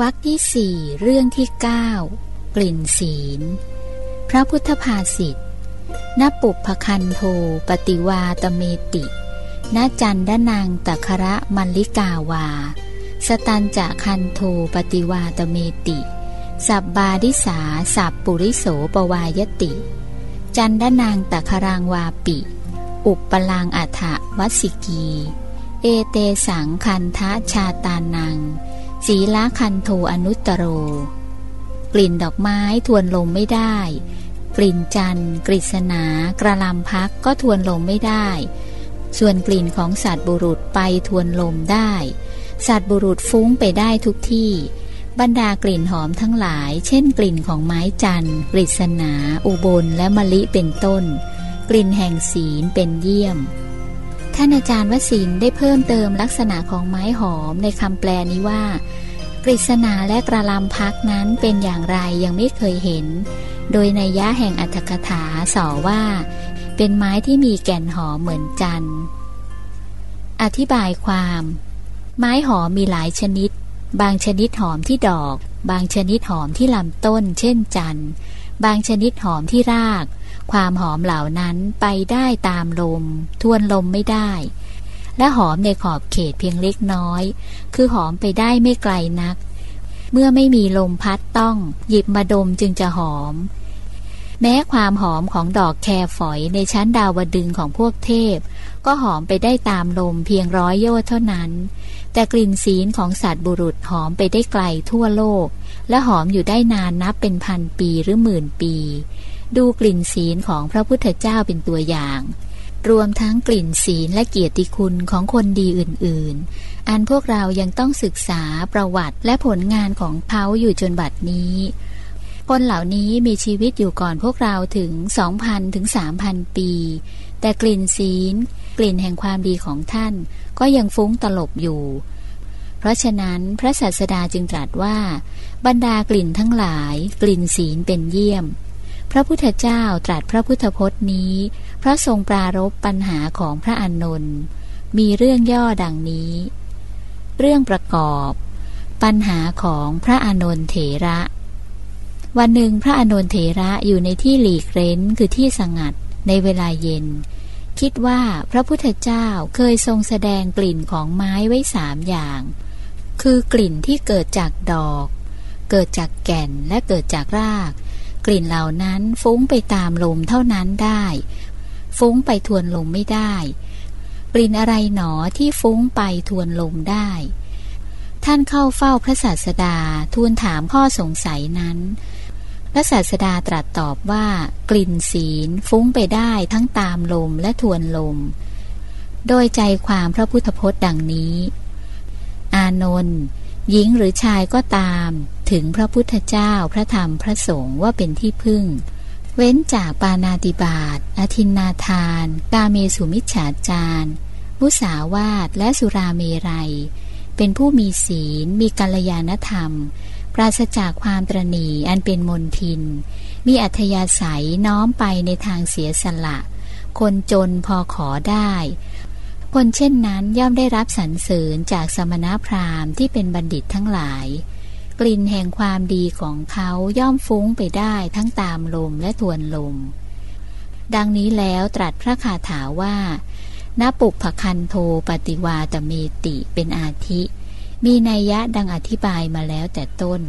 วรรคที่สี่เรื่องที่เก้ากลิ่นศีล พระพุทธภาษิตนปุพคันโทปฏิวาตเมตินจันดนางตะคระมัลลิกาวา สตันจะคันโทปฏิวาตเมติ สับบาดิสาสับปุริโสปวายติ จันดนางตะครางวาปิ อุปปลางอัฐวัสิกี เอเตสังคันทะชาตานัง สีละคันโทอนุตตโร กลิ่นดอกไม้ทวนลมไม่ได้ กลิ่นจันทร์กฤษณากระลำพักก็ทวนลมไม่ได้ ส่วนกลิ่นของสัตว์บุรุษไปทวนลมได้ สัตว์บุรุษฟุ้งไปได้ทุกที่ บรรดากลิ่นหอมทั้งหลาย เช่น กลิ่นของไม้จันทร์กฤษณา อุบลและมะลิเป็นต้น กลิ่นแห่งศีลเป็นเยี่ยม ท่านอาจารย์วสินได้เพิ่มเติมลักษณะของไม้หอมในคำแปลนี้ว่า กฤษณาและกระลำพักนั้นเป็นอย่างไรยังไม่เคยเห็น โดยในยะแห่งอัตถกถาสอว่า เป็นไม้ที่มีแก่นหอมเหมือนจันทร์อธิบายความ ไม้หอมมีหลายชนิด บางชนิดหอมที่ดอก บางชนิดหอมที่ลำต้น เช่นจันทร์บางชนิดหอมที่ราก ความหอมเหล่านั้นไปได้ตามลม ทวนลมไม่ได้ และหอมในขอบเขตเพียงเล็กน้อย คือหอมไปได้ไม่ไกลนัก เมื่อไม่มีลมพัดต้อง หยิบมาดมจึงจะหอม แม้ความหอมของดอกแครฝอยในชั้นดาวดึงของพวกเทพ ก็หอมไปได้ตามลมเพียงร้อยโยชน์เท่านั้น แต่กลิ่นศีลของสัตว์บุรุษหอมไปได้ไกลทั่วโลก และหอมอยู่ได้นานนับเป็นพันปีหรือหมื่นปี ดูกลิ่นศีลของพระพุทธเจ้าเป็นตัวอย่าง รวมทั้งกลิ่นศีลและเกียรติคุณของคนดีอื่น ๆ อันพวกเรายังต้องศึกษาประวัติและผลงานของเขาอยู่จนบัดนี้ คนเหล่านี้มีชีวิตอยู่ก่อนพวกเราถึง 2,000 ถึง 3,000 ปี แต่กลิ่นศีล กลิ่นแห่งความดีของท่าน ก็ยังฟุ้งตลบอยู่ เพราะฉะนั้นพระศาสดาจึงตรัสว่า บรรดากลิ่นทั้งหลาย กลิ่นศีลเป็นเยี่ยม พระพุทธเจ้าตรัสพระพุทธพจน์นี้ พระทรงปรารบปัญหาของพระอานนท์มีเรื่องย่อดังนี้ เรื่องประกอบ ปัญหาของพระอานนท์เถระ วันหนึ่งพระอานนท์เถระอยู่ในที่หลีกเร้นคือที่สงัดในเวลาเย็น คิดว่าพระพุทธเจ้าเคยทรงแสดงกลิ่นของไม้ไว้สามอย่าง คือกลิ่นที่เกิดจากดอก เกิดจากแก่นและเกิดจากราก กลิ่นเหล่านั้นฟุ้งไปตามลมเท่านั้นได้ ฟุ้งไปทวนลมไม่ได้ กลิ่นอะไรหนอที่ฟุ้งไปทวนลมได้ ท่านเข้าเฝ้าพระศาสดาทูลถามข้อสงสัยนั้น พระศาสดาตรัสตอบว่า กลิ่นศีลฟุ้งไปได้ทั้งตามลมและทวนลม โดยใจความพระพุทธพจน์ดังนี้ อานนท์หญิงหรือชายก็ตาม ถึงพระพุทธเจ้าพระธรรมพระสงฆ์ว่าเป็นที่พึ่ง เว้นจากปานาติบาตอธินนาทาน กาเมสุมิจฉาจารมุสาวาทและสุราเมรัย เป็นผู้มีศีล มีกัลยาณธรรม ปราศจากความตรณีอันเป็นมนทิน มีอัธยาศัยน้อมไปในทางเสียสละ คนจนพอขอได้คนเช่นนั้นย่อมได้รับสรรเสริญจากสมณพราหมณ์ที่เป็นบัณฑิตทั้งหลาย กลิ่นแห่งความดีของเขาย่อมฟุ้งไปได้ทั้งตามลมและทวนลม ดังนี้แล้วตรัสพระคาถาว่านปุพคันโทปฏิวาตเมติเป็นอาทิ มีนัยยะดังอธิบายมาแล้วแต่ต้น